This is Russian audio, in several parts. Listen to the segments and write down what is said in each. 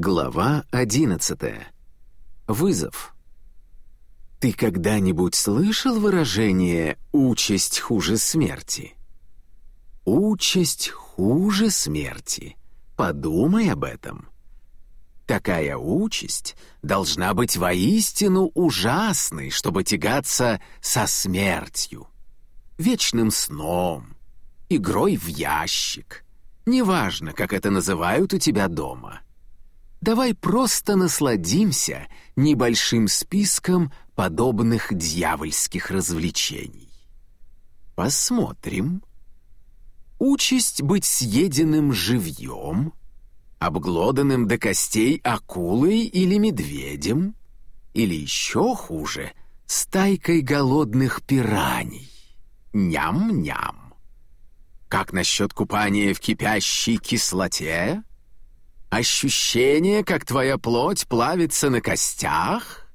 Глава одиннадцатая. Вызов. Ты когда-нибудь слышал выражение «участь хуже смерти»? Участь хуже смерти. Подумай об этом. Такая участь должна быть воистину ужасной, чтобы тягаться со смертью, вечным сном, игрой в ящик. Неважно, как это называют у тебя дома. Давай просто насладимся небольшим списком подобных дьявольских развлечений. Посмотрим. Участь быть съеденным живьем, обглоданным до костей акулой или медведем, или еще хуже, стайкой голодных пираний. Ням-ням. Как насчет купания в кипящей кислоте? Ощущение, как твоя плоть плавится на костях?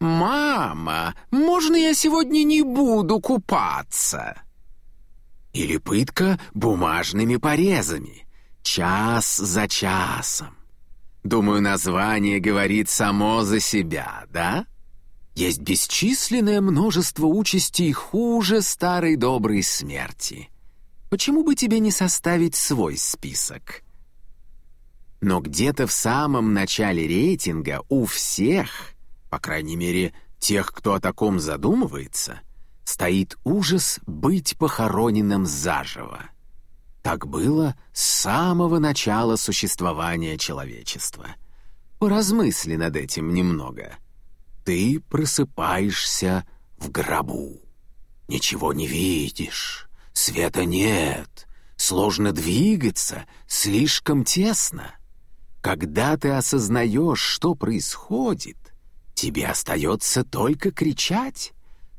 «Мама, можно я сегодня не буду купаться?» Или пытка бумажными порезами, час за часом. Думаю, название говорит само за себя, да? Есть бесчисленное множество участей хуже старой доброй смерти. Почему бы тебе не составить свой список?» Но где-то в самом начале рейтинга у всех, по крайней мере, тех, кто о таком задумывается, стоит ужас быть похороненным заживо. Так было с самого начала существования человечества. Поразмысли над этим немного. Ты просыпаешься в гробу. Ничего не видишь, света нет, сложно двигаться, слишком тесно. Когда ты осознаешь, что происходит, тебе остается только кричать,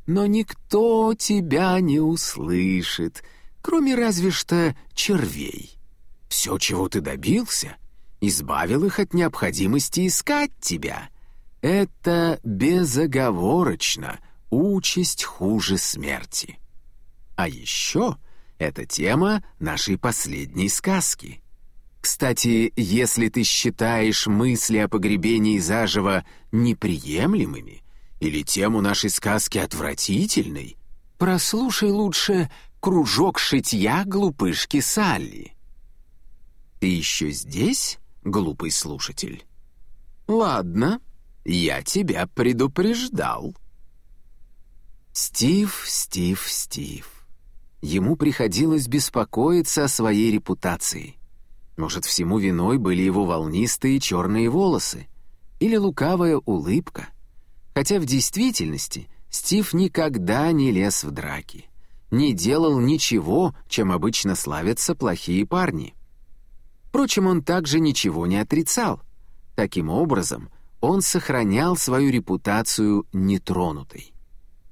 но никто тебя не услышит, кроме разве что червей. Все, чего ты добился, избавил их от необходимости искать тебя. Это безоговорочно участь хуже смерти. А еще это тема нашей последней сказки — кстати, если ты считаешь мысли о погребении заживо неприемлемыми или тему нашей сказки отвратительной, прослушай лучше «Кружок шитья глупышки Салли». Ты еще здесь, глупый слушатель? Ладно, я тебя предупреждал. Стив, Стив, Стив. Ему приходилось беспокоиться о своей репутации. Может, всему виной были его волнистые черные волосы или лукавая улыбка. Хотя в действительности Стив никогда не лез в драки, не делал ничего, чем обычно славятся плохие парни. Впрочем, он также ничего не отрицал. Таким образом, он сохранял свою репутацию нетронутой.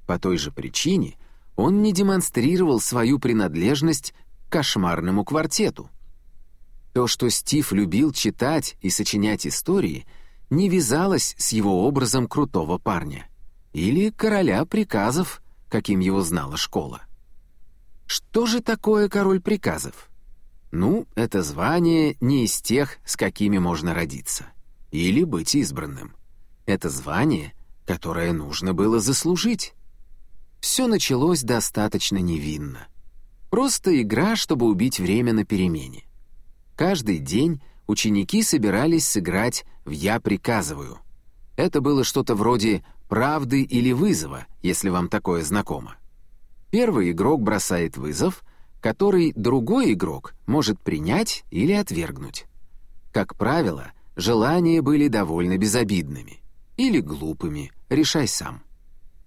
По той же причине он не демонстрировал свою принадлежность к кошмарному квартету — то, что Стив любил читать и сочинять истории, не вязалось с его образом крутого парня. Или короля приказов, каким его знала школа. Что же такое король приказов? Ну, это звание не из тех, с какими можно родиться. Или быть избранным. Это звание, которое нужно было заслужить. Все началось достаточно невинно. Просто игра, чтобы убить время на перемене. Каждый день ученики собирались сыграть в «Я приказываю». Это было что-то вроде «правды или вызова», если вам такое знакомо. Первый игрок бросает вызов, который другой игрок может принять или отвергнуть. Как правило, желания были довольно безобидными. Или глупыми, решай сам.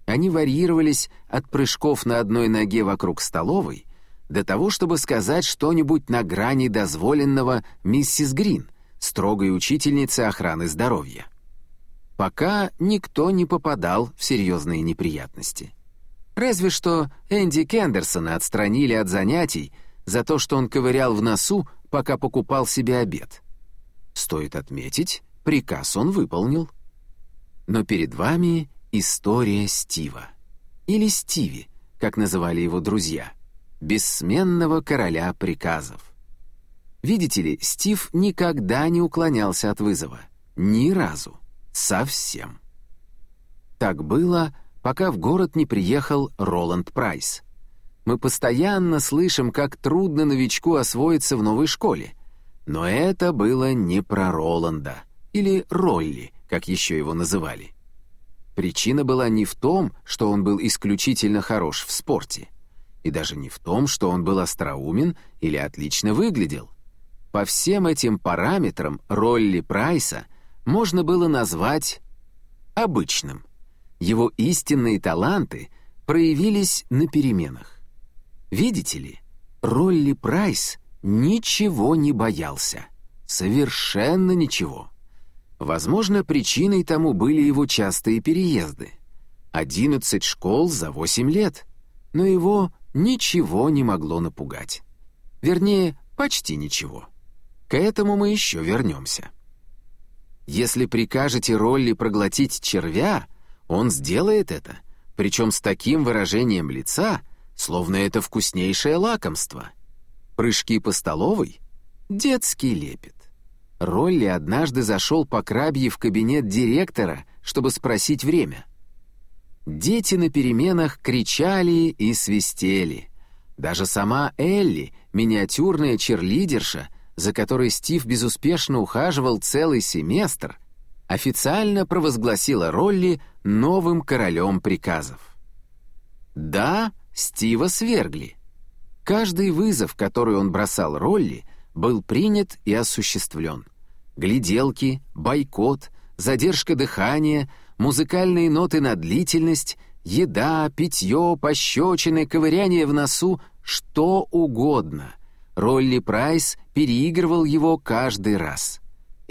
Они варьировались от прыжков на одной ноге вокруг столовой до того, чтобы сказать что-нибудь на грани дозволенного миссис Грин, строгой учительнице охраны здоровья. Пока никто не попадал в серьезные неприятности. Разве что Энди Кендерсона отстранили от занятий за то, что он ковырял в носу, пока покупал себе обед. Стоит отметить, приказ он выполнил. Но перед вами история Стива. Или Стиви, как называли его друзья — бессменного короля приказов. Видите ли, Стив никогда не уклонялся от вызова. Ни разу. Совсем. Так было, пока в город не приехал Роланд Прайс. Мы постоянно слышим, как трудно новичку освоиться в новой школе. Но это было не про Роланда, или Ролли, как еще его называли. Причина была не в том, что он был исключительно хорош в спорте, и даже не в том, что он был остроумен или отлично выглядел. По всем этим параметрам Ролли Прайса можно было назвать обычным. Его истинные таланты проявились на переменах. Видите ли, Ролли Прайс ничего не боялся. Совершенно ничего. Возможно, причиной тому были его частые переезды. Одиннадцать школ за восемь лет. Но его ничего не могло напугать. Вернее, почти ничего. К этому мы еще вернемся. Если прикажете Ролли проглотить червя, он сделает это, причем с таким выражением лица, словно это вкуснейшее лакомство. Прыжки по столовой — детский лепет. Ролли однажды зашел по крабье в кабинет директора, чтобы спросить время. Дети на переменах кричали и свистели. Даже сама Элли, миниатюрная черлидерша, за которой Стив безуспешно ухаживал целый семестр, официально провозгласила Ролли новым королем приказов. Да, Стива свергли. Каждый вызов, который он бросал Ролли, был принят и осуществлен. Гляделки, бойкот, задержка дыхания, музыкальные ноты на длительность, еда, питье, пощечины, ковыряние в носу, что угодно. Ролли Прайс переигрывал его каждый раз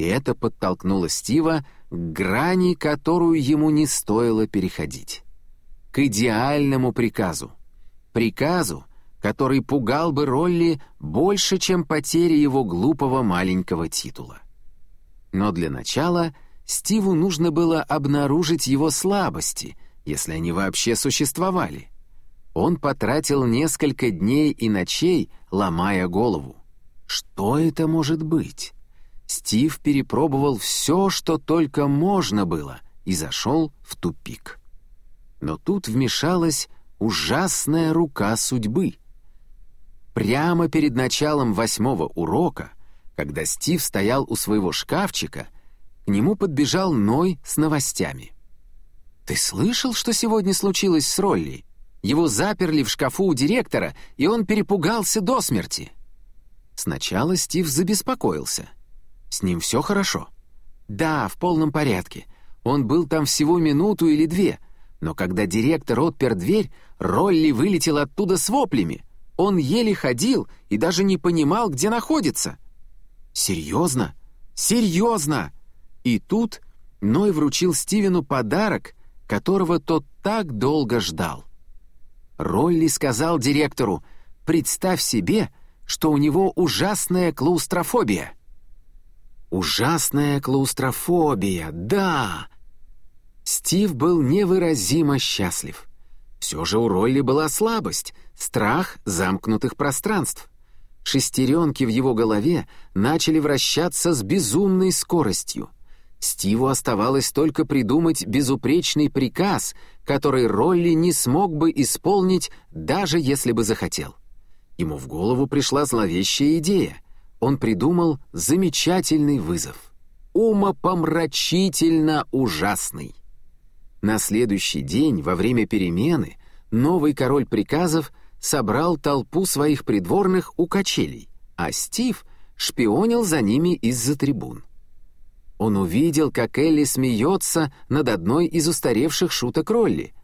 и это подтолкнуло Стива к грани, которую ему не стоило переходить. К идеальному приказу. Приказу, который пугал бы Ролли больше, чем потеря его глупого маленького титула. Но для начала Стиву нужно было обнаружить его слабости, если они вообще существовали. Он потратил несколько дней и ночей, ломая голову. Что это может быть? Стив перепробовал все, что только можно было, и зашел в тупик. Но тут вмешалась ужасная рука судьбы. Прямо перед началом восьмого урока, когда Стив стоял у своего шкафчика, нему подбежал Ной с новостями. «Ты слышал, что сегодня случилось с Ролли? Его заперли в шкафу у директора, и он перепугался до смерти». Сначала Стив забеспокоился — с ним все хорошо? Да, в полном порядке. Он был там всего минуту или две, но когда директор отпер дверь, Ролли вылетел оттуда с воплями. Он еле ходил и даже не понимал, где находится. Серьезно? Серьезно! И тут Ной вручил Стивену подарок, которого тот так долго ждал. Ролли сказал директору, «Представь себе, что у него ужасная клаустрофобия». Ужасная клаустрофобия, да! Стив был невыразимо счастлив. Все же у Ролли была слабость, страх замкнутых пространств. Шестеренки в его голове начали вращаться с безумной скоростью. Стиву оставалось только придумать безупречный приказ, который Ролли не смог бы исполнить, даже если бы захотел. Ему в голову пришла зловещая идея — он придумал замечательный вызов. Умопомрачительно ужасный. На следующий день, во время перемены, новый король приказов собрал толпу своих придворных у качелей, а Стив шпионил за ними из-за трибун. Он увидел, как Элли смеется над одной из устаревших шуток Ролли,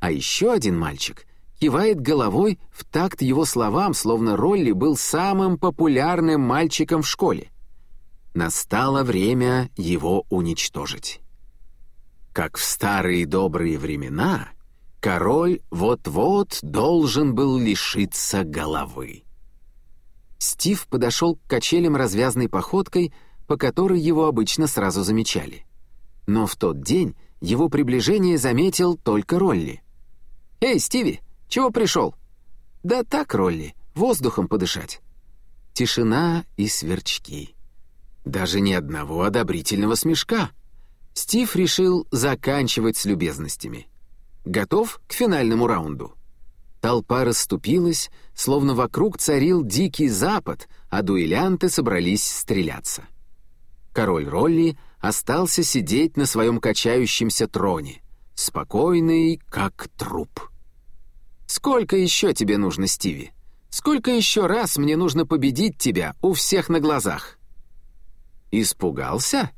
а еще один мальчик кивает головой в такт его словам, словно Ролли был самым популярным мальчиком в школе. Настало время его уничтожить. Как в старые добрые времена, король вот-вот должен был лишиться головы. Стив подошел к качелям развязной походкой, по которой его обычно сразу замечали. Но в тот день его приближение заметил только Ролли. «Эй, Стиви, чего пришел?» «Да так, Ролли, воздухом подышать». Тишина и сверчки. Даже ни одного одобрительного смешка. Стив решил заканчивать с любезностями. Готов к финальному раунду? Толпа расступилась, словно вокруг царил дикий запад, а дуэлянты собрались стреляться. Король Ролли остался сидеть на своем качающемся троне, спокойный, как труп. «Сколько еще тебе нужно, Стиви? Сколько еще раз мне нужно победить тебя у всех на глазах?» «Испугался?»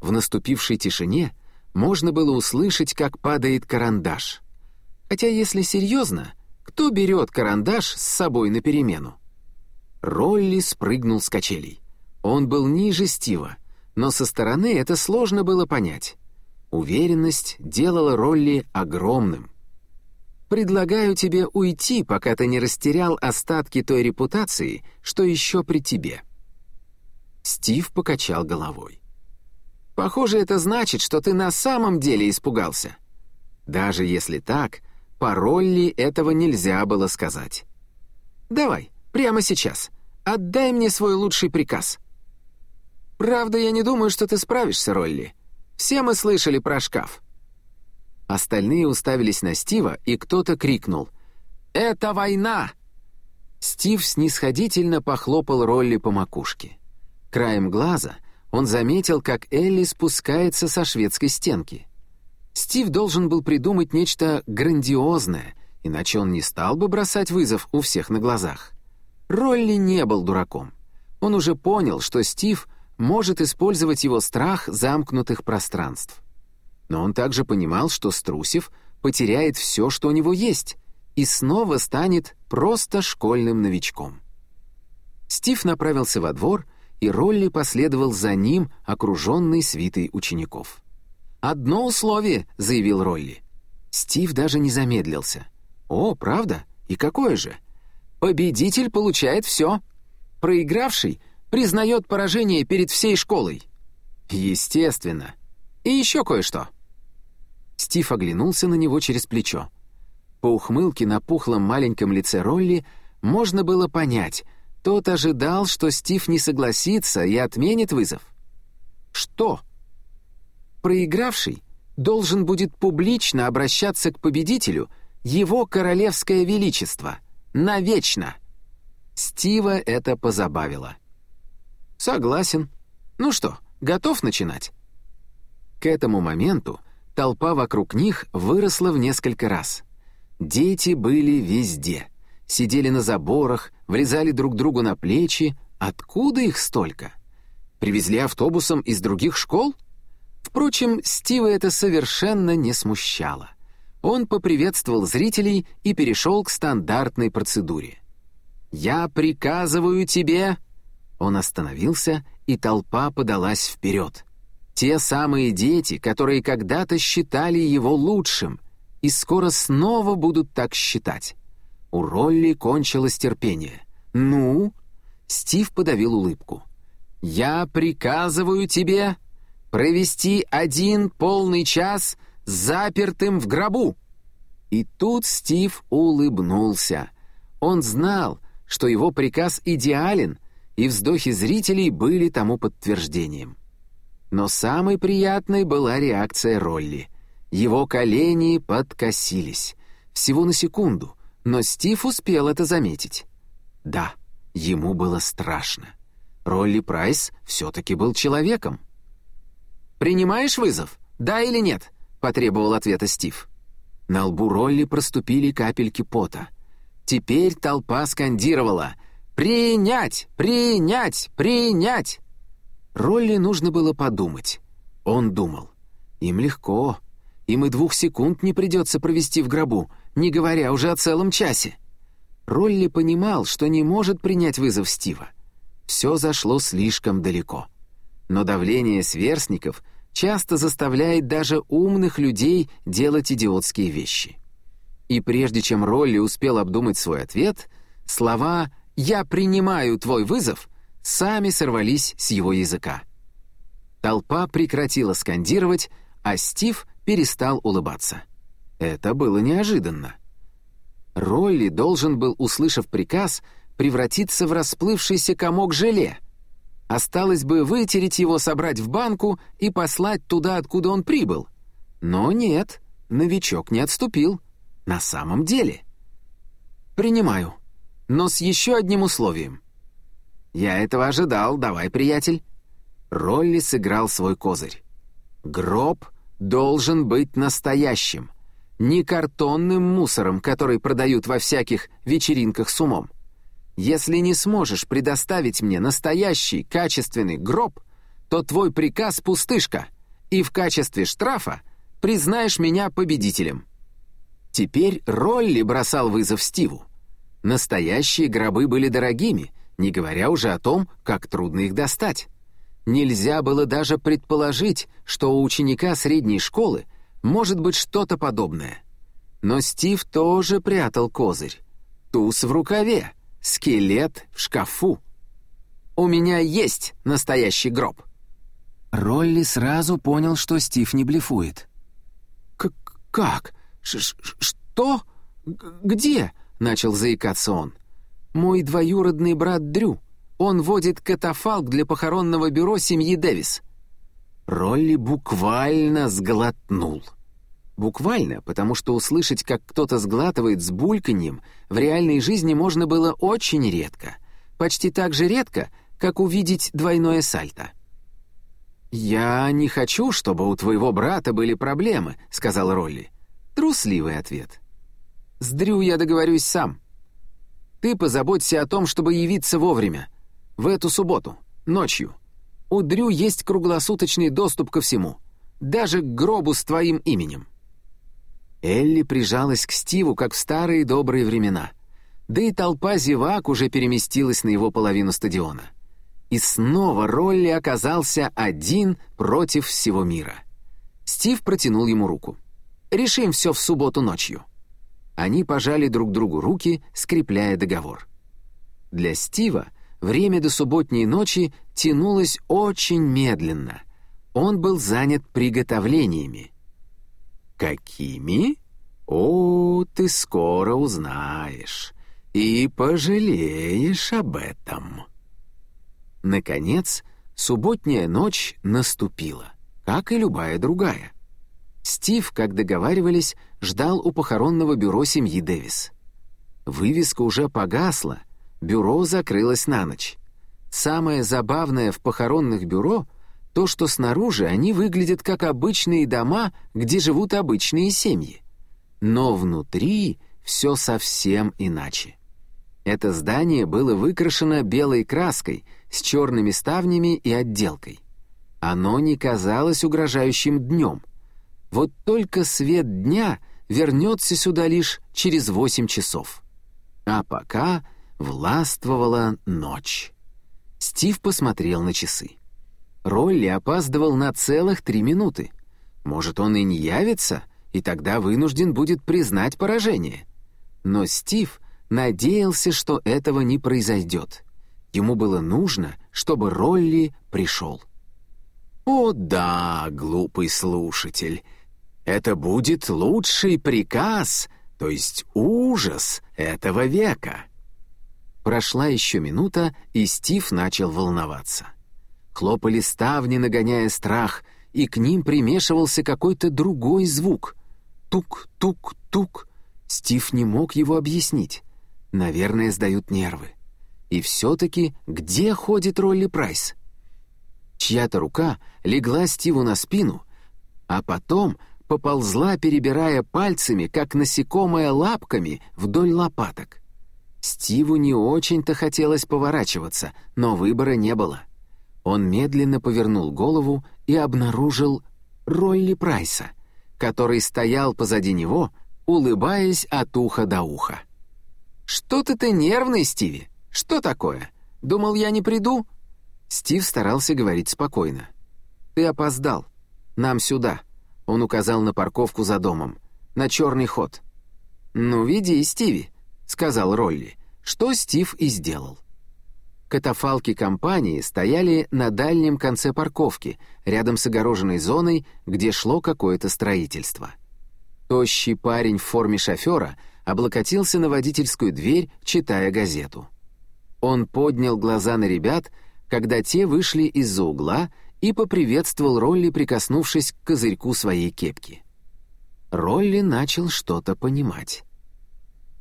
В наступившей тишине можно было услышать, как падает карандаш. Хотя, если серьезно, кто берет карандаш с собой на перемену? Ролли спрыгнул с качелей. Он был ниже Стива, но со стороны это сложно было понять. Уверенность делала Ролли огромным. «Предлагаю тебе уйти, пока ты не растерял остатки той репутации, что еще при тебе». Стив покачал головой. «Похоже, это значит, что ты на самом деле испугался. Даже если так, по Ролли этого нельзя было сказать. Давай, прямо сейчас, отдай мне свой лучший приказ». «Правда, я не думаю, что ты справишься, Ролли. Все мы слышали про шкаф». Остальные уставились на Стива, и кто-то крикнул «Это война!». Стив снисходительно похлопал Ролли по макушке. Краем глаза он заметил, как Элли спускается со шведской стенки. Стив должен был придумать нечто грандиозное, иначе он не стал бы бросать вызов у всех на глазах. Ролли не был дураком. Он уже понял, что Стив может использовать его страх замкнутых пространств. Но он также понимал, что струсив, потеряет все, что у него есть, и снова станет просто школьным новичком. Стив направился во двор, и Ролли последовал за ним, окруженный свитой учеников. «Одно условие», — заявил Ролли. Стив даже не замедлился. «О, правда? И какое же?» «Победитель получает все. Проигравший признает поражение перед всей школой». «Естественно. И еще кое-что». Стив оглянулся на него через плечо. По ухмылке на пухлом маленьком лице Ролли можно было понять, тот ожидал, что Стив не согласится и отменит вызов. Что? Проигравший должен будет публично обращаться к победителю его королевское величество. Навечно. Стива это позабавило. Согласен. Ну что, готов начинать? К этому моменту толпа вокруг них выросла в несколько раз. Дети были везде — сидели на заборах, влезали друг другу на плечи. Откуда их столько? Привезли автобусом из других школ? Впрочем, Стива это совершенно не смущало. Он поприветствовал зрителей и перешел к стандартной процедуре. «Я приказываю тебе...» Он остановился, и толпа подалась вперед. Те самые дети, которые когда-то считали его лучшим, и скоро снова будут так считать. У Ролли кончилось терпение. «Ну?» Стив подавил улыбку. «Я приказываю тебе провести один полный час запертым в гробу!» И тут Стив улыбнулся. Он знал, что его приказ идеален, и вздохи зрителей были тому подтверждением. Но самой приятной была реакция Ролли. Его колени подкосились. Всего на секунду — но Стив успел это заметить. Да, ему было страшно. Ролли Прайс все-таки был человеком. «Принимаешь вызов? Да или нет?» — потребовал ответа Стив. На лбу Ролли проступили капельки пота. Теперь толпа скандировала «Принять! Принять! Принять!» Ролли нужно было подумать. Он думал. Им легко. Им и двух секунд не придется провести в гробу — не говоря уже о целом часе. Ролли понимал, что не может принять вызов Стива. Все зашло слишком далеко. Но давление сверстников часто заставляет даже умных людей делать идиотские вещи. И прежде чем Ролли успел обдумать свой ответ, слова «Я принимаю твой вызов» сами сорвались с его языка. Толпа прекратила скандировать, а Стив перестал улыбаться. Это было неожиданно. Ролли должен был, услышав приказ, превратиться в расплывшийся комок желе. Осталось бы вытереть его, собрать в банку и послать туда, откуда он прибыл. Но нет, новичок не отступил. На самом деле. «Принимаю, но с еще одним условием». «Я этого ожидал, давай, приятель». Ролли сыграл свой козырь. «Гроб должен быть настоящим, не картонным мусором, который продают во всяких вечеринках с умом. Если не сможешь предоставить мне настоящий качественный гроб, то твой приказ — пустышка, и в качестве штрафа признаешь меня победителем». Теперь Ролли бросал вызов Стиву. Настоящие гробы были дорогими, не говоря уже о том, как трудно их достать. Нельзя было даже предположить, что у ученика средней школы может быть что-то подобное. Но Стив тоже прятал козырь. Туз в рукаве, скелет в шкафу. «У меня есть настоящий гроб». Ролли сразу понял, что Стив не блефует. «К «Как? Ш -ш «Что? Где?» — начал заикаться он. «Мой двоюродный брат Дрю. Он водит катафалк для похоронного бюро семьи Дэвис». Ролли буквально сглотнул. Буквально, потому что услышать, как кто-то сглатывает с бульканьем, в реальной жизни можно было очень редко. Почти так же редко, как увидеть двойное сальто. «Я не хочу, чтобы у твоего брата были проблемы», — сказал Ролли. Трусливый ответ. «С Дрю я договорюсь сам. Ты позаботься о том, чтобы явиться вовремя. В эту субботу, ночью. У Дрю есть круглосуточный доступ ко всему. Даже к гробу с твоим именем». Элли прижалась к Стиву, как в старые добрые времена. Да и толпа зевак уже переместилась на его половину стадиона. И снова Ролли оказался один против всего мира. Стив протянул ему руку. «Решим все в субботу ночью». Они пожали друг другу руки, скрепляя договор. Для Стива время до субботней ночи тянулось очень медленно. Он был занят приготовлениями. «Какими? О, ты скоро узнаешь и пожалеешь об этом». Наконец, субботняя ночь наступила, как и любая другая. Стив, как договаривались, ждал у похоронного бюро семьи Дэвис. Вывеска уже погасла, бюро закрылось на ночь. Самое забавное в похоронных бюро — то, что снаружи они выглядят как обычные дома, где живут обычные семьи. Но внутри все совсем иначе. Это здание было выкрашено белой краской с черными ставнями и отделкой. Оно не казалось угрожающим днем. Вот только свет дня вернется сюда лишь через восемь часов. А пока властвовала ночь. Стив посмотрел на часы. Ролли опаздывал на целых три минуты. Может, он и не явится, и тогда вынужден будет признать поражение. Но Стив надеялся, что этого не произойдет. Ему было нужно, чтобы Ролли пришел. «О да, глупый слушатель, это будет лучший приказ, то есть ужас этого века». Прошла еще минута, и Стив начал волноваться. Хлопали ставни, нагоняя страх, и к ним примешивался какой-то другой звук. Тук-тук-тук. Стив не мог его объяснить. Наверное, сдают нервы. И все-таки где ходит Ролли Прайс? Чья-то рука легла Стиву на спину, а потом поползла, перебирая пальцами, как насекомое лапками, вдоль лопаток. Стиву не очень-то хотелось поворачиваться, но выбора не было. Он медленно повернул голову и обнаружил Ролли Прайса, который стоял позади него, улыбаясь от уха до уха. «Что-то ты нервный, Стиви. Что такое? Думал, я не приду?» Стив старался говорить спокойно. «Ты опоздал. Нам сюда». Он указал на парковку за домом. «На черный ход». «Ну, веди, Стиви», — сказал Ролли, что Стив и сделал. Катафалки компании стояли на дальнем конце парковки, рядом с огороженной зоной, где шло какое-то строительство. Тощий парень в форме шофера — облокотился на водительскую дверь, читая газету. Он поднял глаза на ребят, когда те вышли из-за угла и поприветствовал Ролли, прикоснувшись к козырьку своей кепки. Ролли начал что-то понимать.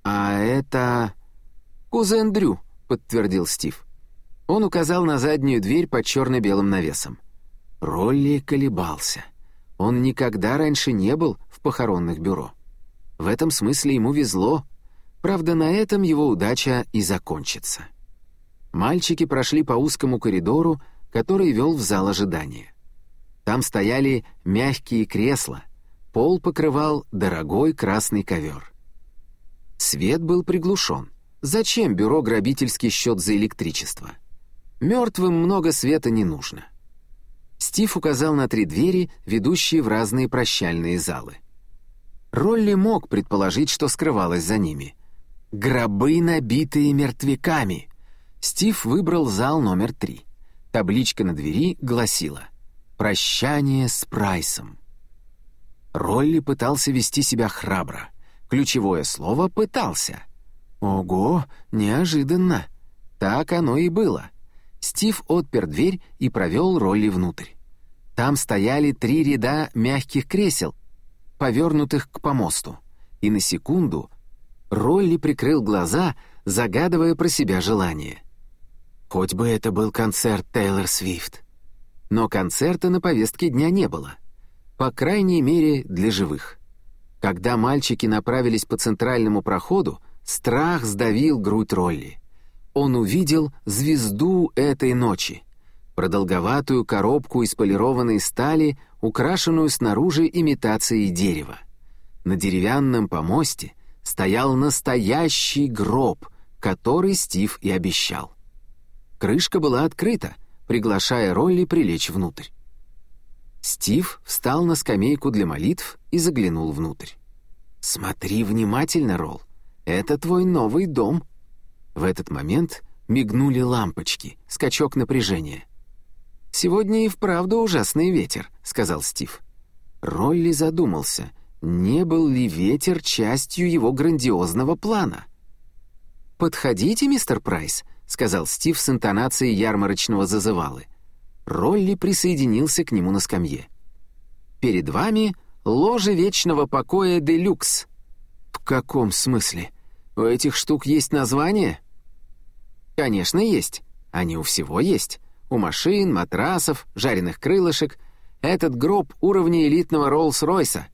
«А это...» «Кузен Дрю», — подтвердил Стив. Он указал на заднюю дверь под черно-белым навесом. Ролли колебался. Он никогда раньше не был в похоронных бюро. В этом смысле ему везло. Правда, на этом его удача и закончится. Мальчики прошли по узкому коридору, который вел в зал ожидания. Там стояли мягкие кресла, пол покрывал дорогой красный ковер. Свет был приглушен. Зачем бюро грабительский счет за электричество? Мертвым много света не нужно. Стив указал на три двери, ведущие в разные прощальные залы. Ролли мог предположить, что скрывалось за ними. Гробы, набитые мертвяками. Стив выбрал зал номер три. Табличка на двери гласила «Прощание с Прайсом». Ролли пытался вести себя храбро. Ключевое слово «пытался». Ого, неожиданно. Так оно и было. Стив отпер дверь и провел Ролли внутрь. Там стояли три ряда мягких кресел, повернутых к помосту, и на секунду Ролли прикрыл глаза, загадывая про себя желание. Хоть бы это был концерт Тейлор Свифт. Но концерта на повестке дня не было. По крайней мере, для живых. Когда мальчики направились по центральному проходу, страх сдавил грудь Ролли. Он увидел звезду этой ночи — продолговатую коробку из полированной стали, украшенную снаружи имитацией дерева. На деревянном помосте стоял настоящий гроб, который Стив и обещал. Крышка была открыта, приглашая Ролли прилечь внутрь. Стив встал на скамейку для молитв и заглянул внутрь. «Смотри внимательно, Ролл. Это твой новый дом». В этот момент мигнули лампочки, скачок напряжения. «Сегодня и вправду ужасный ветер», — сказал Стив. Ролли задумался, не был ли ветер частью его грандиозного плана. «Подходите, мистер Прайс», — сказал Стив с интонацией ярмарочного зазывалы. Ролли присоединился к нему на скамье. «Перед вами ложе вечного покоя «Делюкс». «В каком смысле? У этих штук есть название?» «Конечно, есть. Они у всего есть у машин, матрасов, жареных крылышек. Этот гроб уровня элитного Роллс-Ройса.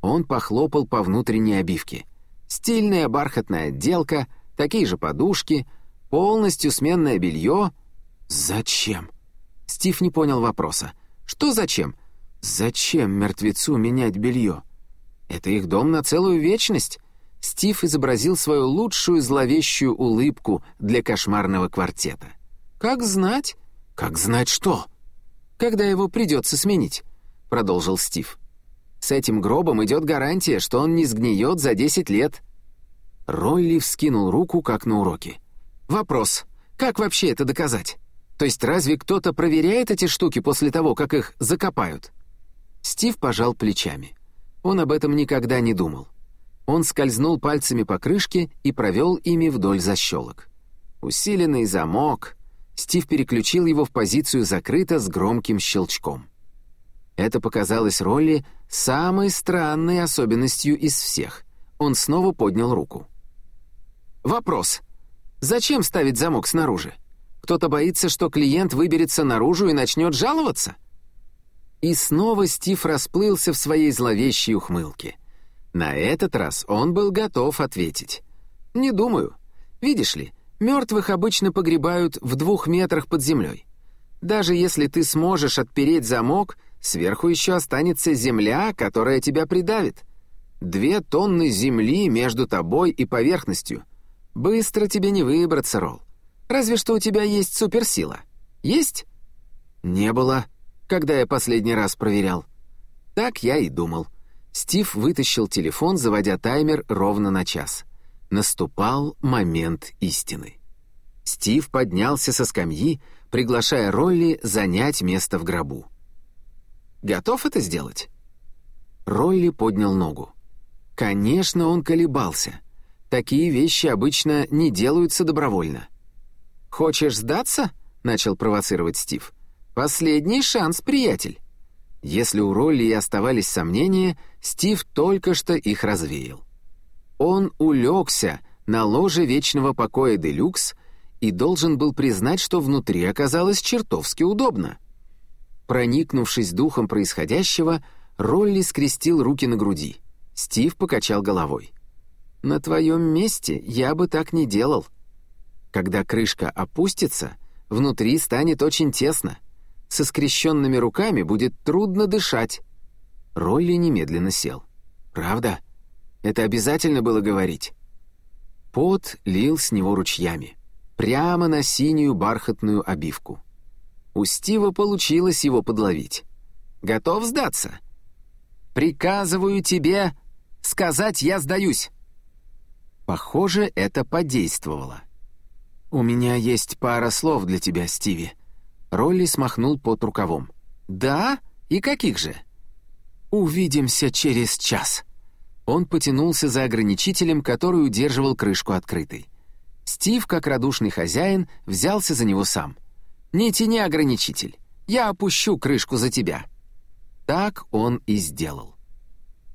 Он похлопал по внутренней обивке. Стильная бархатная отделка, такие же подушки, полностью сменное белье. Зачем? Стив не понял вопроса. Что зачем? Зачем мертвецу менять белье? Это их дом на целую вечность. Стив изобразил свою лучшую зловещую улыбку для кошмарного квартета. «Как знать?» «Как знать что?» «Когда его придется сменить», — продолжил Стив. «С этим гробом идет гарантия, что он не сгниет за 10 лет». Ролли вскинул руку, как на уроке. «Вопрос. Как вообще это доказать? То есть разве кто-то проверяет эти штуки после того, как их закопают?» Стив пожал плечами. Он об этом никогда не думал. Он скользнул пальцами по крышке и провел ими вдоль защелок. Усиленный замок, Стив переключил его в позицию «закрыто» с громким щелчком. Это показалось Ролли самой странной особенностью из всех. Он снова поднял руку. «Вопрос. Зачем ставить замок снаружи? Кто-то боится, что клиент выберется наружу и начнет жаловаться?» И снова Стив расплылся в своей зловещей ухмылке. На этот раз он был готов ответить. «Не думаю. Видишь ли, Мертвых обычно погребают в двух метрах под землей. Даже если ты сможешь отпереть замок, сверху еще останется земля, которая тебя придавит. Две тонны земли между тобой и поверхностью. Быстро тебе не выбраться, Ролл. Разве что у тебя есть суперсила. Есть? Не было, когда я последний раз проверял. Так я и думал. Стив вытащил телефон, заводя таймер ровно на час. Наступал момент истины. Стив поднялся со скамьи, приглашая Ролли занять место в гробу. «Готов это сделать?» Ролли поднял ногу. Конечно, он колебался. Такие вещи обычно не делаются добровольно. «Хочешь сдаться?» — начал провоцировать Стив. «Последний шанс, приятель». Если у Ролли и оставались сомнения, Стив только что их развеял. Он улегся на ложе вечного покоя Делюкс и должен был признать, что внутри оказалось чертовски удобно. Проникнувшись духом происходящего, Ролли скрестил руки на груди. Стив покачал головой. «На твоем месте я бы так не делал. Когда крышка опустится, внутри станет очень тесно. Со скрещенными руками будет трудно дышать». Ролли немедленно сел. «Правда? Это обязательно было говорить?» Пот лил с него ручьями, прямо на синюю бархатную обивку. У Стива получилось его подловить. «Готов сдаться?» «Приказываю тебе сказать «я сдаюсь». Похоже, это подействовало. «У меня есть пара слов для тебя, Стиви». Ролли смахнул под рукавом. «Да? И каких же?» «Увидимся через час». Он потянулся за ограничителем, который удерживал крышку открытой. Стив, как радушный хозяин, взялся за него сам. «Не тяни ограничитель. Я опущу крышку за тебя». Так он и сделал.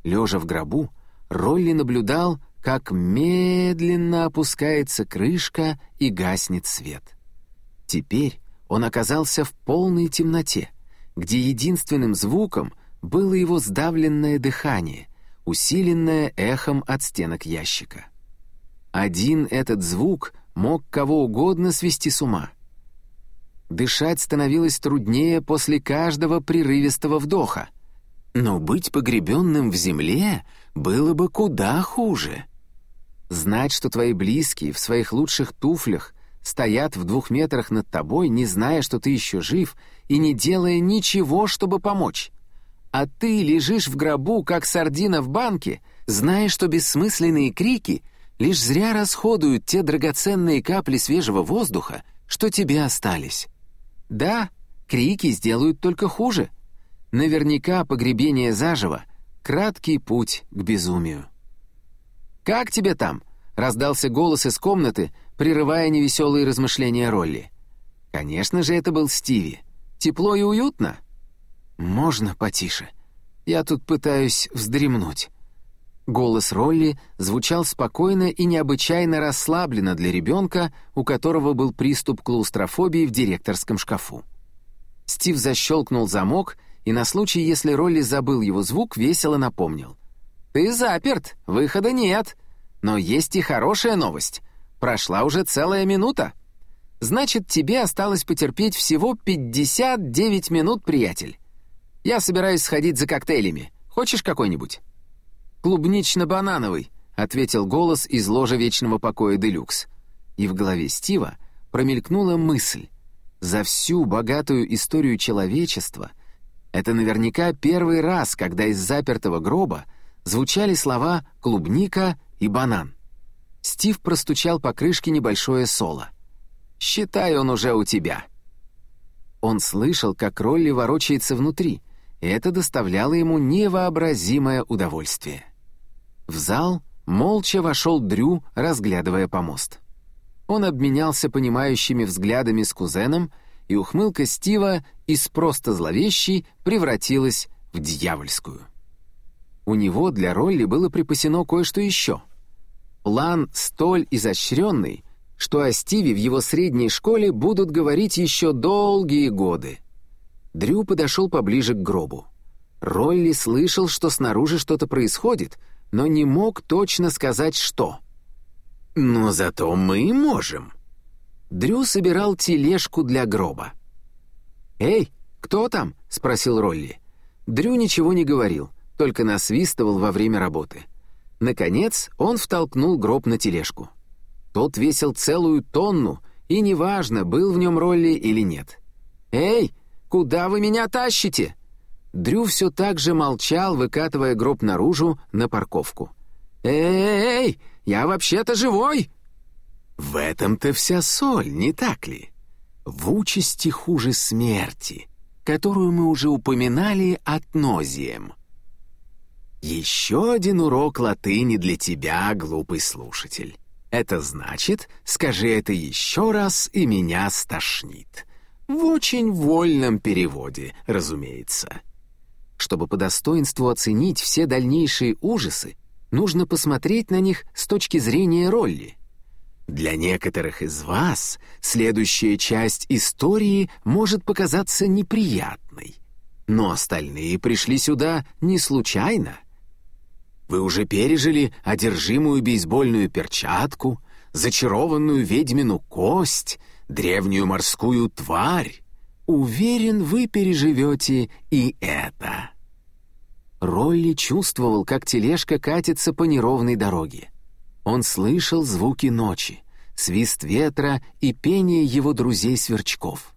Лежа в гробу, Ролли наблюдал, как медленно опускается крышка и гаснет свет. Теперь он оказался в полной темноте, где единственным звуком было его сдавленное дыхание, усиленное эхом от стенок ящика. Один этот звук мог кого угодно свести с ума. Дышать становилось труднее после каждого прерывистого вдоха, но быть погребенным в земле было бы куда хуже — Знать, что твои близкие в своих лучших туфлях стоят в двух метрах над тобой, не зная, что ты еще жив, и не делая ничего, чтобы помочь. А ты лежишь в гробу, как сардина в банке, зная, что бессмысленные крики лишь зря расходуют те драгоценные капли свежего воздуха, что тебе остались. Да, крики сделают только хуже. Наверняка погребение заживо — краткий путь к безумию. «Как тебе там?» — раздался голос из комнаты, прерывая невеселые размышления Ролли. Конечно же, это был Стиви. Тепло и уютно? Можно потише. Я тут пытаюсь вздремнуть. Голос Ролли звучал спокойно и необычайно расслабленно для ребенка, у которого был приступ клаустрофобии в директорском шкафу. Стив защелкнул замок и на случай, если Ролли забыл его звук, весело напомнил. «Ты заперт, выхода нет. Но есть и хорошая новость. Прошла уже целая минута. Значит, тебе осталось потерпеть всего 59 минут, приятель. Я собираюсь сходить за коктейлями. Хочешь какой-нибудь?» «Клубнично-банановый», — ответил голос из ложа вечного покоя Делюкс. И в голове Стива промелькнула мысль. За всю богатую историю человечества это наверняка первый раз, когда из запертого гроба звучали слова «клубника» и «банан». Стив простучал по крышке небольшое соло. «Считай, он уже у тебя». Он слышал, как Ролли ворочается внутри, и это доставляло ему невообразимое удовольствие. В зал молча вошел Дрю, разглядывая помост. Он обменялся понимающими взглядами с кузеном, и ухмылка Стива из просто зловещей превратилась в дьявольскую. У него для Ролли было припасено кое-что еще. План столь изощренный, что о Стиве в его средней школе будут говорить еще долгие годы. Дрю подошел поближе к гробу. Ролли слышал, что снаружи что-то происходит, но не мог точно сказать, что. «Но зато мы можем». Дрю собирал тележку для гроба. «Эй, кто там?» — спросил Ролли. Дрю ничего не говорил — только насвистывал во время работы. Наконец он втолкнул гроб на тележку. Тот весил целую тонну, и неважно, был в нем Ролли или нет. «Эй, куда вы меня тащите?» Дрю все так же молчал, выкатывая гроб наружу на парковку. «Эй, я вообще-то живой!» «В этом-то вся соль, не так ли? В участи хуже смерти, которую мы уже упоминали от нозием. Еще один урок латыни для тебя, глупый слушатель. Это значит, скажи это еще раз, и меня стошнит. В очень вольном переводе, разумеется. Чтобы по достоинству оценить все дальнейшие ужасы, нужно посмотреть на них с точки зрения Ролли. Для некоторых из вас следующая часть истории может показаться неприятной, но остальные пришли сюда не случайно. Вы уже пережили одержимую бейсбольную перчатку, зачарованную ведьмину кость, древнюю морскую тварь. Уверен, вы переживете и это. Ролли чувствовал, как тележка катится по неровной дороге. Он слышал звуки ночи, свист ветра и пение его друзей-сверчков.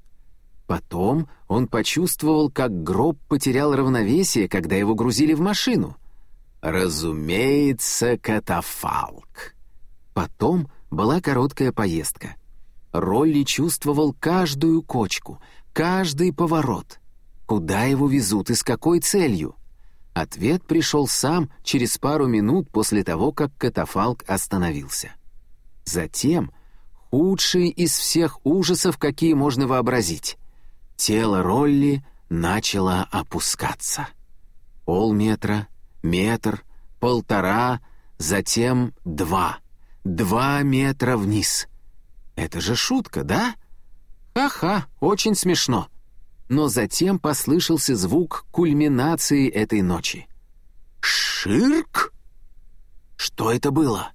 Потом он почувствовал, как гроб потерял равновесие, когда его грузили в машину. Разумеется, катафалк. Потом была короткая поездка. Ролли чувствовал каждую кочку, каждый поворот. Куда его везут и с какой целью? Ответ пришел сам через пару минут после того, как катафалк остановился. Затем худший из всех ужасов, какие можно вообразить. Тело Ролли начало опускаться. Полметра, метр, полтора, затем два. Два метра вниз. Это же шутка, да? Ха-ха, очень смешно но затем послышался звук кульминации этой ночи. «Ширк?» Что это было?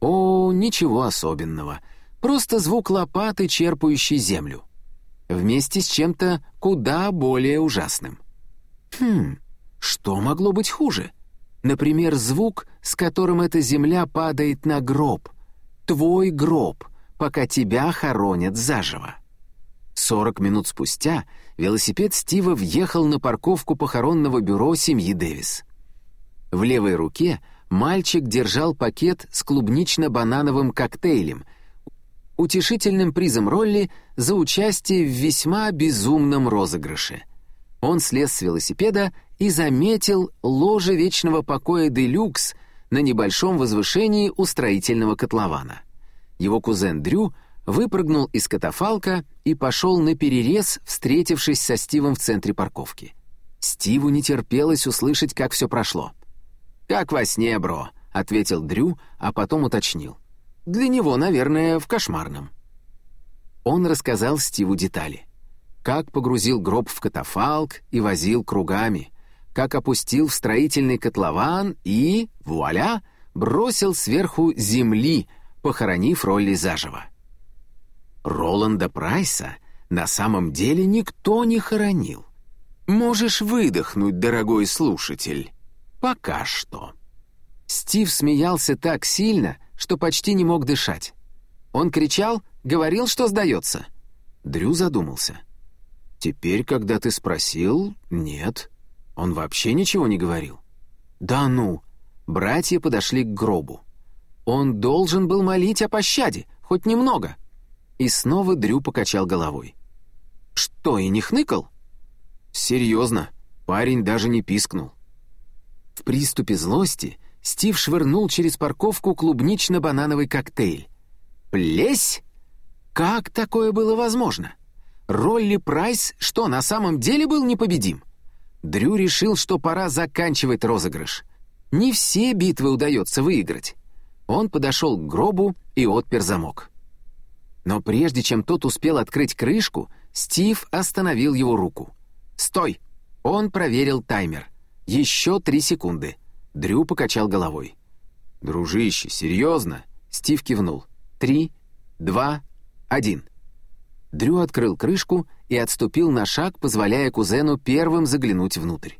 О, ничего особенного. Просто звук лопаты, черпающей землю. Вместе с чем-то куда более ужасным. Хм, что могло быть хуже? Например, звук, с которым эта земля падает на гроб. Твой гроб, пока тебя хоронят заживо. Сорок минут спустя велосипед Стива въехал на парковку похоронного бюро семьи Дэвис. В левой руке мальчик держал пакет с клубнично-банановым коктейлем, утешительным призом Ролли за участие в весьма безумном розыгрыше. Он слез с велосипеда и заметил ложе вечного покоя «Делюкс» на небольшом возвышении у строительного котлована. Его кузен Дрю — выпрыгнул из катафалка и пошел на перерез, встретившись со Стивом в центре парковки. Стиву не терпелось услышать, как все прошло. «Как во сне, бро», — ответил Дрю, а потом уточнил. «Для него, наверное, в кошмарном». Он рассказал Стиву детали. Как погрузил гроб в катафалк и возил кругами, как опустил в строительный котлован и, вуаля, бросил сверху земли, похоронив Ролли заживо. Роланда Прайса на самом деле никто не хоронил. Можешь выдохнуть, дорогой слушатель. Пока что. Стив смеялся так сильно, что почти не мог дышать. Он кричал, говорил, что сдается. Дрю задумался. «Теперь, когда ты спросил, нет. Он вообще ничего не говорил». «Да ну!» Братья подошли к гробу. Он должен был молить о пощаде, хоть немного. И снова Дрю покачал головой. «Что, и не хныкал?» «Серьезно, парень даже не пискнул». В приступе злости Стив швырнул через парковку клубнично-банановый коктейль. «Плесь? Как такое было возможно? Ролли Прайс что, на самом деле был непобедим?» Дрю решил, что пора заканчивать розыгрыш. Не все битвы удается выиграть. Он подошел к гробу и отпер замок. Но прежде чем тот успел открыть крышку, Стив остановил его руку. «Стой!» Он проверил таймер. «Еще три секунды». Дрю покачал головой. «Дружище, серьезно?» Стив кивнул. «Три, два, один». Дрю открыл крышку и отступил на шаг, позволяя кузену первым заглянуть внутрь.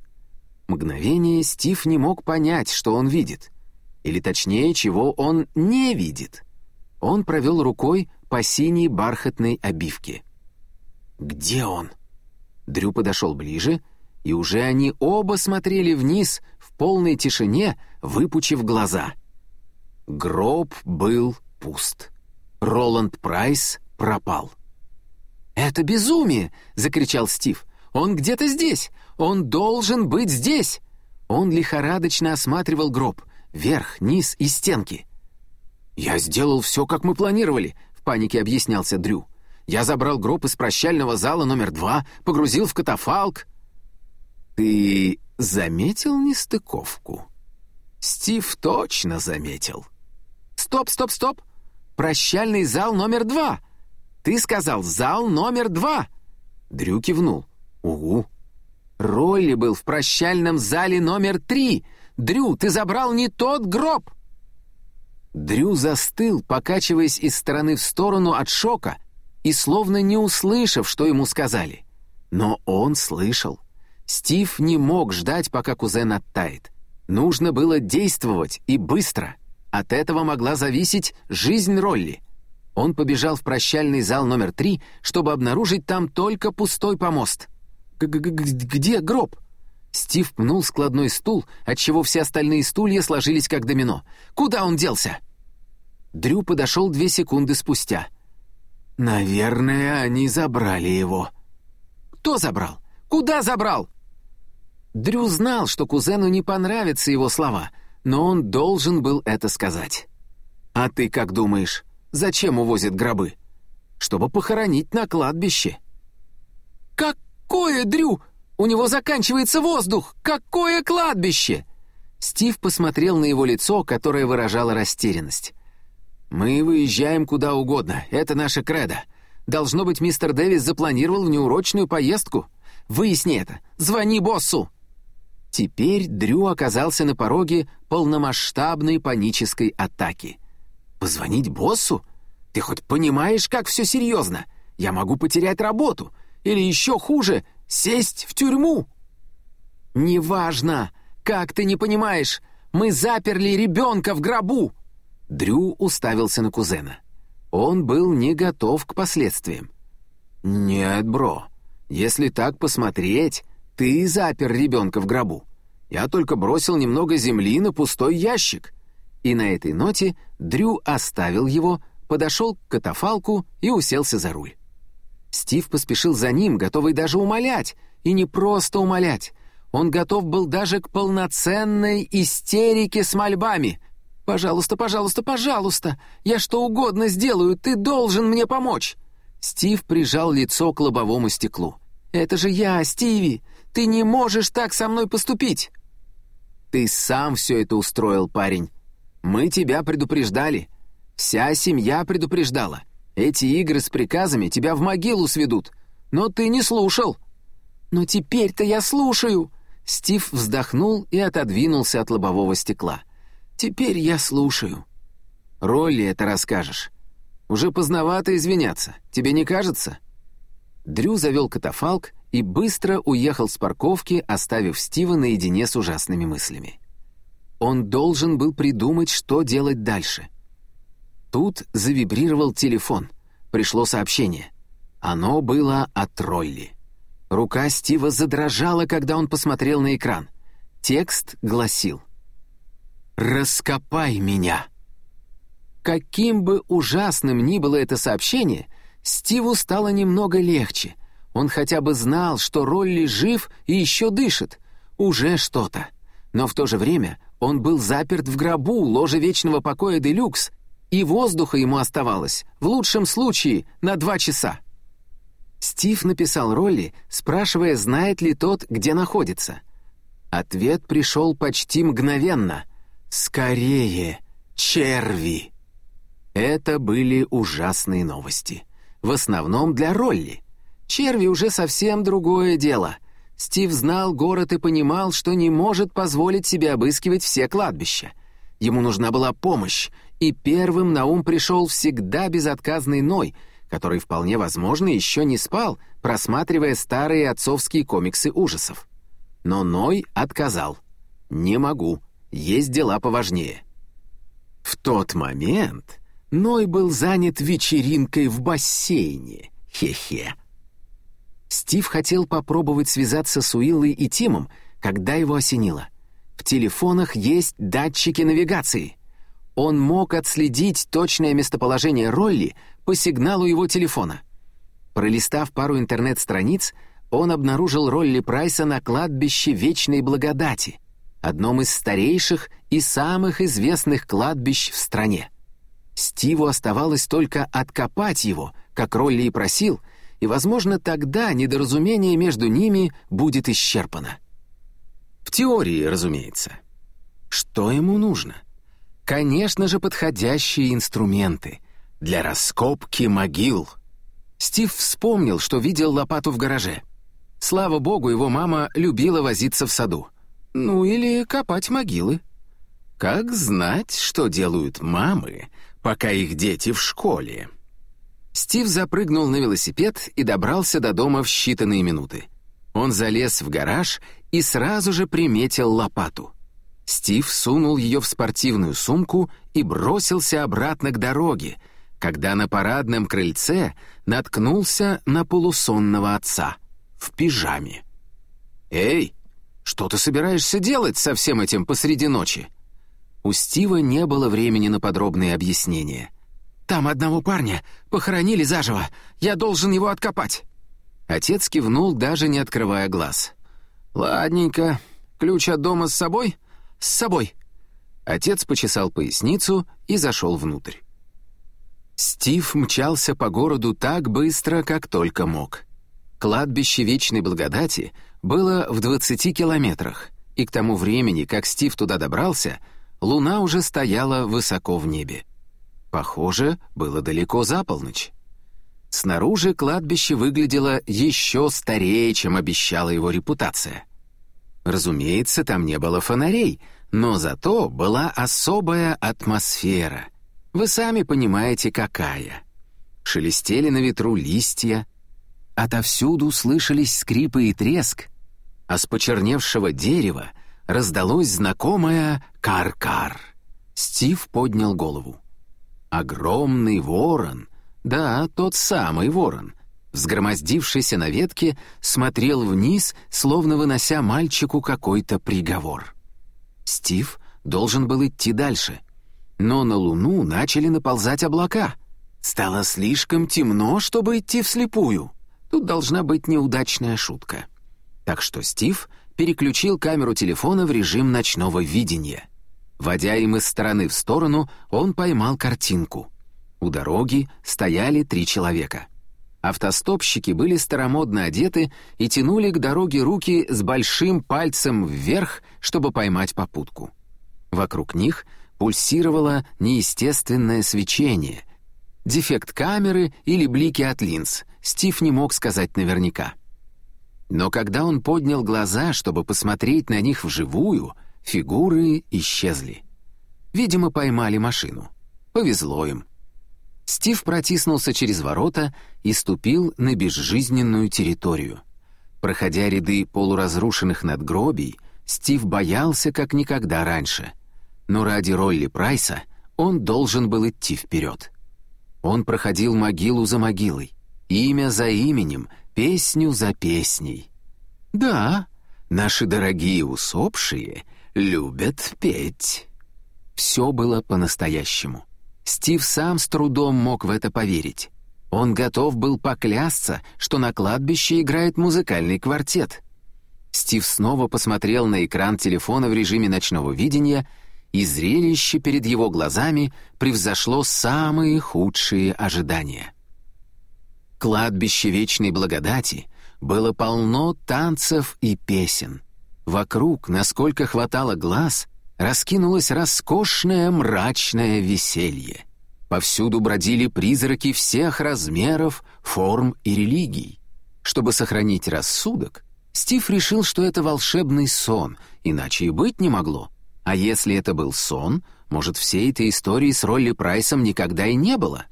Мгновение Стив не мог понять, что он видит. Или точнее, чего он не видит. Он провел рукой по синей бархатной обивке. «Где он?» Дрю подошел ближе, и уже они оба смотрели вниз в полной тишине, выпучив глаза. Гроб был пуст. Роланд Прайс пропал. «Это безумие!» — закричал Стив. «Он где-то здесь! Он должен быть здесь!» Он лихорадочно осматривал гроб. Верх, низ и стенки. «Я сделал все, как мы планировали», в панике объяснялся Дрю. Я забрал гроб из прощального зала номер два, погрузил в катафалк». «Ты заметил нестыковку?» Стив точно заметил. «Стоп, стоп, стоп! Прощальный зал номер два! Ты сказал «зал номер два!» Дрю кивнул. «Угу». Ролли был в прощальном зале номер три. Дрю, ты забрал не тот гроб!» Дрю застыл, покачиваясь из стороны в сторону от шока и словно не услышав, что ему сказали. Но он слышал. Стив не мог ждать, пока кузен оттает. Нужно было действовать, и быстро. От этого могла зависеть жизнь Ролли. Он побежал в прощальный зал номер три, чтобы обнаружить там только пустой помост. Г -г -г «Где гроб?» Стив пнул складной стул, отчего все остальные стулья сложились как домино. «Куда он делся?» Дрю подошел две секунды спустя. «Наверное, они забрали его». «Кто забрал? Куда забрал?» Дрю знал, что кузену не понравятся его слова, но он должен был это сказать. «А ты как думаешь, зачем увозят гробы?» «Чтобы похоронить на кладбище». «Какое, Дрю? У него заканчивается воздух! Какое кладбище!» Стив посмотрел на его лицо, которое выражало растерянность. «Мы выезжаем куда угодно, это наша кредо. Должно быть, мистер Дэвис запланировал внеурочную поездку. Выясни это, звони боссу!» Теперь Дрю оказался на пороге полномасштабной панической атаки. «Позвонить боссу? Ты хоть понимаешь, как все серьезно? Я могу потерять работу. Или еще хуже, сесть в тюрьму!» «Неважно! Как ты не понимаешь? Мы заперли ребенка в гробу!» Дрю уставился на кузена. Он был не готов к последствиям. «Нет, бро, если так посмотреть, ты запер ребенка в гробу. Я только бросил немного земли на пустой ящик». И на этой ноте Дрю оставил его, подошел к катафалку и уселся за руль. Стив поспешил за ним, готовый даже умолять, и не просто умолять. Он готов был даже к полноценной истерике с мольбами. «Пожалуйста, пожалуйста, пожалуйста! Я что угодно сделаю, ты должен мне помочь!» Стив прижал лицо к лобовому стеклу. «Это же я, Стиви! Ты не можешь так со мной поступить!» «Ты сам все это устроил, парень. Мы тебя предупреждали. Вся семья предупреждала. Эти игры с приказами тебя в могилу сведут. Но ты не слушал». «Но теперь-то я слушаю!» Стив вздохнул и отодвинулся от лобового стекла. «Теперь я слушаю». «Ролли это расскажешь. Уже поздновато извиняться, тебе не кажется?» Дрю завел катафалк и быстро уехал с парковки, оставив Стива наедине с ужасными мыслями. Он должен был придумать, что делать дальше. Тут завибрировал телефон. Пришло сообщение. Оно было от Ролли. Рука Стива задрожала, когда он посмотрел на экран. Текст гласил «Раскопай меня». Каким бы ужасным ни было это сообщение, Стиву стало немного легче. Он хотя бы знал, что Ролли жив и еще дышит. Уже что-то. Но в то же время он был заперт в гробу ложе вечного покоя «Делюкс», и воздуха ему оставалось, в лучшем случае, на два часа. Стив написал Ролли, спрашивая, знает ли тот, где находится. Ответ пришел почти мгновенно. «Скорее, черви!» Это были ужасные новости. В основном для Ролли. Черви уже совсем другое дело. Стив знал город и понимал, что не может позволить себе обыскивать все кладбища. Ему нужна была помощь, и первым на ум пришел всегда безотказный Ной, который вполне возможно еще не спал, просматривая старые отцовские комиксы ужасов. Но Ной отказал. «Не могу, есть дела поважнее». В тот момент Ной был занят вечеринкой в бассейне. Хе-хе. Стив хотел попробовать связаться с Уиллой и Тимом, когда его осенило. В телефонах есть датчики навигации — он мог отследить точное местоположение Ролли по сигналу его телефона. Пролистав пару интернет-страниц, он обнаружил Ролли Прайса на кладбище Вечной Благодати, одном из старейших и самых известных кладбищ в стране. Стиву оставалось только откопать его, как Ролли и просил, и, возможно, тогда недоразумение между ними будет исчерпано. В теории, разумеется. Что ему нужно? Конечно же, подходящие инструменты для раскопки могил. Стив вспомнил, что видел лопату в гараже. Слава богу, его мама любила возиться в саду. Ну или копать могилы. Как знать, что делают мамы, пока их дети в школе? Стив запрыгнул на велосипед и добрался до дома в считанные минуты. Он залез в гараж и сразу же приметил лопату. Стив сунул ее в спортивную сумку и бросился обратно к дороге, когда на парадном крыльце наткнулся на полусонного отца в пижаме. «Эй, что ты собираешься делать со всем этим посреди ночи?» У Стива не было времени на подробные объяснения. «Там одного парня похоронили заживо. Я должен его откопать». Отец кивнул, даже не открывая глаз. «Ладненько. Ключ от дома с собой?» «С собой». Отец почесал поясницу и зашел внутрь. Стив мчался по городу так быстро, как только мог. Кладбище Вечной Благодати было в 20 километрах, и к тому времени, как Стив туда добрался, луна уже стояла высоко в небе. Похоже, было далеко за полночь. Снаружи кладбище выглядело еще старее, чем обещала его репутация. Разумеется, там не было фонарей, но зато была особая атмосфера. Вы сами понимаете, какая. Шелестели на ветру листья, отовсюду слышались скрипы и треск, а с почерневшего дерева раздалось знакомое «кар-кар». Стив поднял голову. Огромный ворон, да, тот самый ворон, взгромоздившийся на ветке, смотрел вниз, словно вынося мальчику какой-то приговор. Стив должен был идти дальше, но на луну начали наползать облака. Стало слишком темно, чтобы идти вслепую. Тут должна быть неудачная шутка. Так что Стив переключил камеру телефона в режим ночного видения. Водя им из стороны в сторону, он поймал картинку. У дороги стояли три человека. Автостопщики были старомодно одеты и тянули к дороге руки с большим пальцем вверх, чтобы поймать попутку. Вокруг них пульсировало неестественное свечение. Дефект камеры или блики от линз, Стив не мог сказать наверняка. Но когда он поднял глаза, чтобы посмотреть на них вживую, Фигуры исчезли. Видимо, поймали машину. Повезло им. Стив протиснулся через ворота и ступил на безжизненную территорию. Проходя ряды полуразрушенных надгробий, Стив боялся как никогда раньше. Но ради Ролли Прайса он должен был идти вперед. Он проходил могилу за могилой, имя за именем, песню за песней. Да, наши дорогие усопшие любят петь». Все было по-настоящему. Стив сам с трудом мог в это поверить. Он готов был поклясться, что на кладбище играет музыкальный квартет. Стив снова посмотрел на экран телефона в режиме ночного видения, и зрелище перед его глазами превзошло самые худшие ожидания. Кладбище Вечной Благодати было полно танцев и песен — Вокруг, насколько хватало глаз, раскинулось роскошное мрачное веселье. Повсюду бродили призраки всех размеров, форм и религий. Чтобы сохранить рассудок, Стив решил, что это волшебный сон, иначе и быть не могло. А если это был сон, может, всей этой истории с Ролли Прайсом никогда и не было?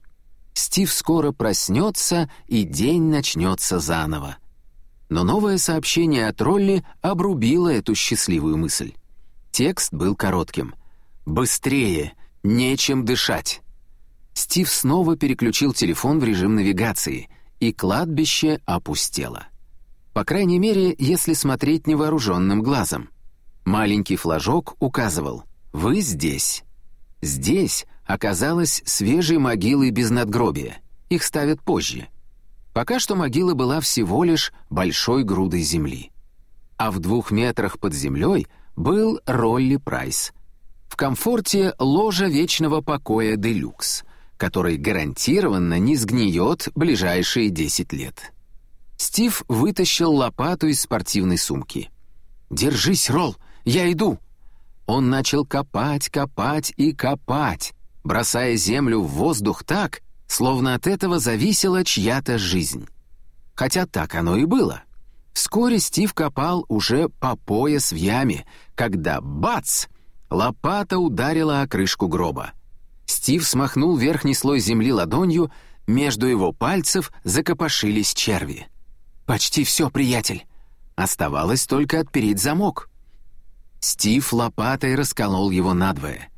Стив скоро проснется, и день начнется заново. Но новое сообщение от Ролли обрубило эту счастливую мысль. Текст был коротким. «Быстрее! Нечем дышать!» Стив снова переключил телефон в режим навигации, и кладбище опустело. По крайней мере, если смотреть невооруженным глазом. Маленький флажок указывал «Вы здесь». Здесь оказалась свежей могилой без надгробия. Их ставят позже — Пока что могила была всего лишь большой грудой земли. А в двух метрах под землей был Ролли Прайс. В комфорте ложа вечного покоя «Делюкс», который гарантированно не сгниет ближайшие 10 лет. Стив вытащил лопату из спортивной сумки. «Держись, Ролл, я иду!» Он начал копать, копать и копать, бросая землю в воздух так, словно от этого зависела чья-то жизнь. Хотя так оно и было. Вскоре Стив копал уже по пояс в яме, когда бац! Лопата ударила о крышку гроба. Стив смахнул верхний слой земли ладонью, между его пальцев закопошились черви. «Почти все, приятель!» Оставалось только отпереть замок. Стив лопатой расколол его надвое.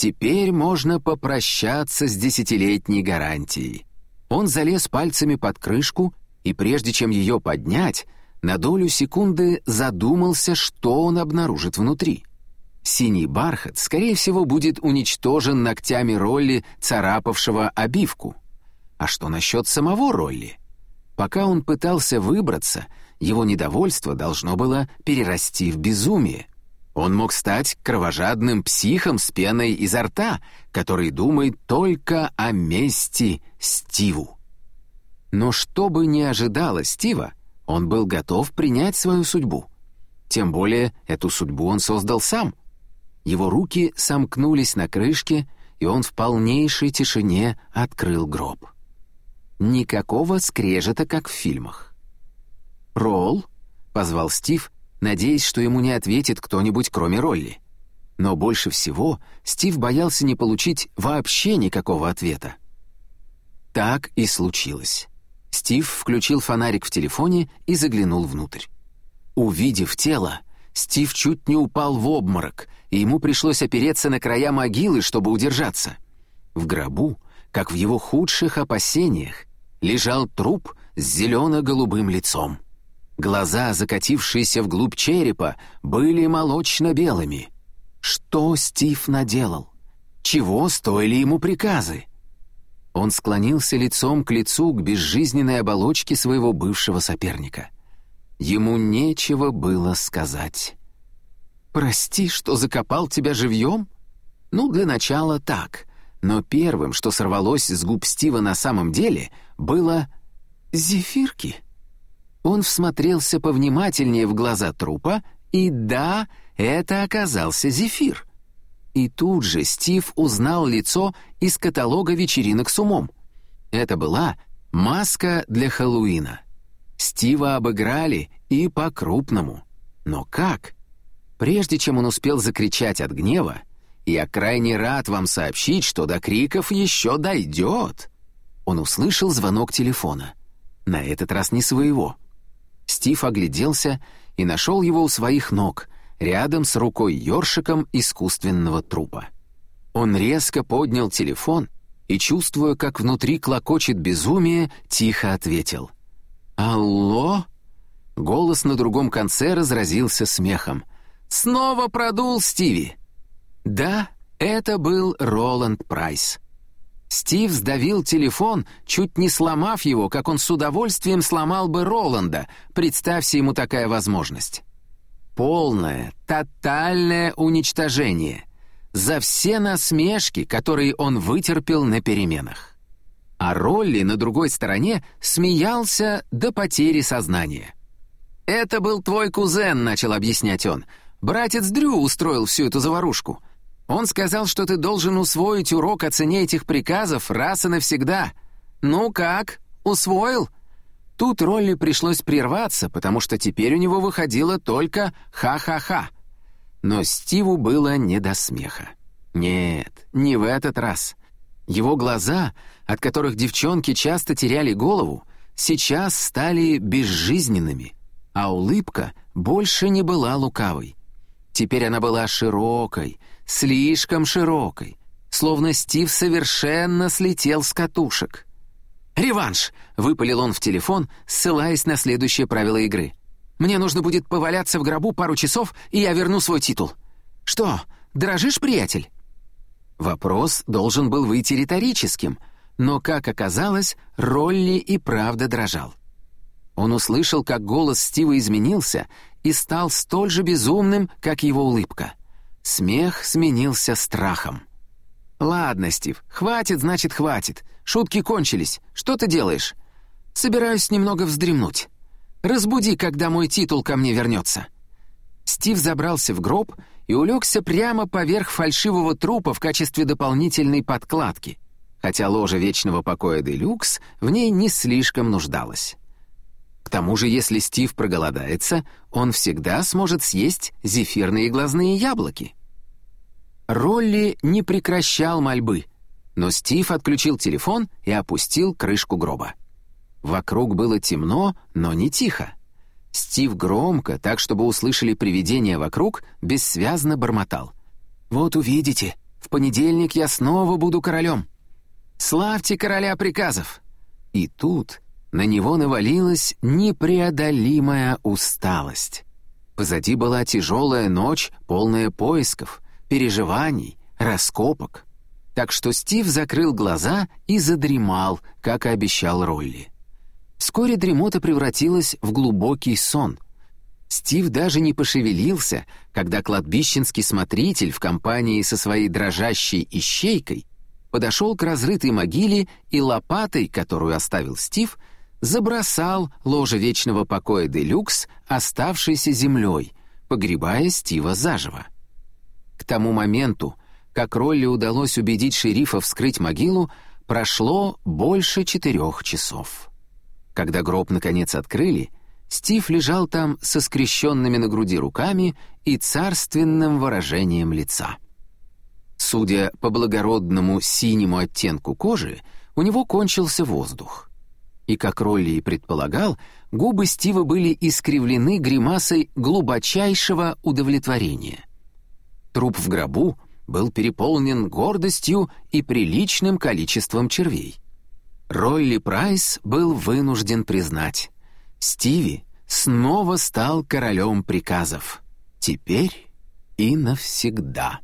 Теперь можно попрощаться с десятилетней гарантией. Он залез пальцами под крышку, и прежде чем ее поднять, на долю секунды задумался, что он обнаружит внутри. Синий бархат, скорее всего, будет уничтожен ногтями Ролли, царапавшего обивку. А что насчет самого Ролли? Пока он пытался выбраться, его недовольство должно было перерасти в безумие. Он мог стать кровожадным психом с пеной изо рта, который думает только о мести Стиву. Но что бы ни ожидало Стива, он был готов принять свою судьбу. Тем более эту судьбу он создал сам. Его руки сомкнулись на крышке, и он в полнейшей тишине открыл гроб. Никакого скрежета, как в фильмах. «Ролл?» — позвал Стив, надеясь, что ему не ответит кто-нибудь, кроме Ролли. Но больше всего Стив боялся не получить вообще никакого ответа. Так и случилось. Стив включил фонарик в телефоне и заглянул внутрь. Увидев тело, Стив чуть не упал в обморок, и ему пришлось опереться на края могилы, чтобы удержаться. В гробу, как в его худших опасениях, лежал труп с зелено-голубым лицом. Глаза, закатившиеся вглубь черепа, были молочно-белыми. Что Стив наделал? Чего стоили ему приказы? Он склонился лицом к лицу к безжизненной оболочке своего бывшего соперника. Ему нечего было сказать. «Прости, что закопал тебя живьем?» «Ну, для начала так. Но первым, что сорвалось с губ Стива на самом деле, было «зефирки». Он всмотрелся повнимательнее в глаза трупа, и да, это оказался зефир. И тут же Стив узнал лицо из каталога вечеринок с умом. Это была маска для Хэллоуина. Стива обыграли и по-крупному. Но как? Прежде чем он успел закричать от гнева, «Я крайне рад вам сообщить, что до криков еще дойдет!» Он услышал звонок телефона. На этот раз не своего — Стив огляделся и нашел его у своих ног, рядом с рукой ёршиком искусственного трупа. Он резко поднял телефон и, чувствуя, как внутри клокочет безумие, тихо ответил. «Алло?» Голос на другом конце разразился смехом. «Снова продул Стиви!» «Да, это был Роланд Прайс». Стив сдавил телефон, чуть не сломав его, как он с удовольствием сломал бы Роланда, представься ему такая возможность. Полное, тотальное уничтожение. За все насмешки, которые он вытерпел на переменах. А Ролли на другой стороне смеялся до потери сознания. «Это был твой кузен», — начал объяснять он. «Братец Дрю устроил всю эту заварушку». Он сказал, что ты должен усвоить урок о цене этих приказов раз и навсегда. Ну как, усвоил?» Тут Ролли пришлось прерваться, потому что теперь у него выходило только «ха-ха-ха». Но Стиву было не до смеха. Нет, не в этот раз. Его глаза, от которых девчонки часто теряли голову, сейчас стали безжизненными, а улыбка больше не была лукавой. Теперь она была широкой, слишком широкой, словно Стив совершенно слетел с катушек. «Реванш!» — выпалил он в телефон, ссылаясь на следующее правило игры. «Мне нужно будет поваляться в гробу пару часов, и я верну свой титул. Что, дрожишь, приятель?» Вопрос должен был выйти риторическим, но, как оказалось, Ролли и правда дрожал. Он услышал, как голос Стива изменился и стал столь же безумным, как его улыбка. Смех сменился страхом. «Ладно, Стив, хватит, значит, хватит. Шутки кончились. Что ты делаешь?» «Собираюсь немного вздремнуть. Разбуди, когда мой титул ко мне вернется». Стив забрался в гроб и улегся прямо поверх фальшивого трупа в качестве дополнительной подкладки, хотя ложа вечного покоя Делюкс в ней не слишком нуждалась. К тому же, если Стив проголодается, он всегда сможет съесть зефирные глазные яблоки. Ролли не прекращал мольбы, но Стив отключил телефон и опустил крышку гроба. Вокруг было темно, но не тихо. Стив громко, так чтобы услышали привидения вокруг, бессвязно бормотал. «Вот увидите, в понедельник я снова буду королем. Славьте короля приказов!» И тут на него навалилась непреодолимая усталость. Позади была тяжелая ночь, полная поисков — переживаний, раскопок. Так что Стив закрыл глаза и задремал, как и обещал Ролли. Вскоре дремота превратилась в глубокий сон. Стив даже не пошевелился, когда кладбищенский смотритель в компании со своей дрожащей ищейкой подошел к разрытой могиле и лопатой, которую оставил Стив, забросал ложе вечного покоя Делюкс, оставшейся землей, погребая Стива заживо. К тому моменту, как Ролли удалось убедить шерифа вскрыть могилу, прошло больше четырех часов. Когда гроб наконец открыли, Стив лежал там со скрещенными на груди руками и царственным выражением лица. Судя по благородному синему оттенку кожи, у него кончился воздух. И, как Ролли и предполагал, губы Стива были искривлены гримасой глубочайшего удовлетворения. Труп в гробу был переполнен гордостью и приличным количеством червей. Ролли Прайс был вынужден признать, Стиви снова стал королем приказов. Теперь и навсегда.